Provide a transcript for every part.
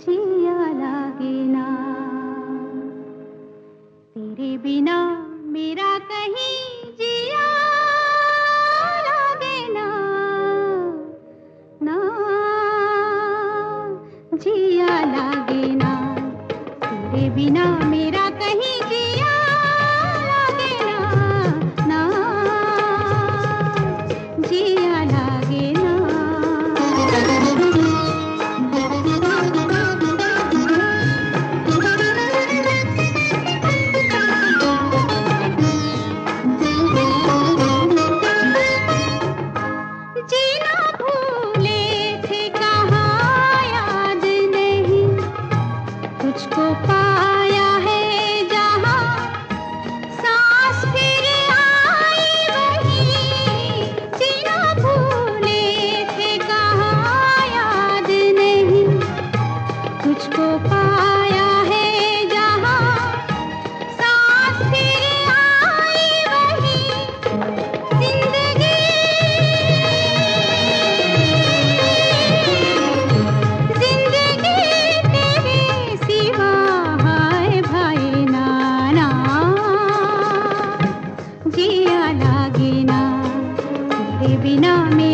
छिया लागे ना तेरे बिना मेरा कहीं जिया लागे ना ना जिया लागे ना तेरे बिना मेरा मुझको पा அறிவினாமே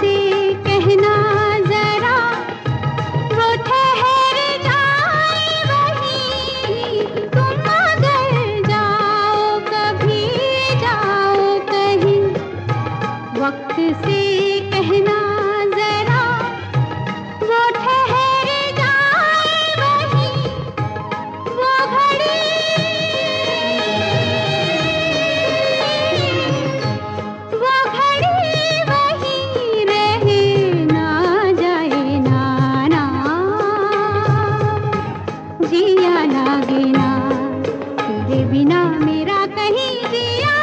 से जिया लागे ना। तेरे बिना मेरा कहीं जिया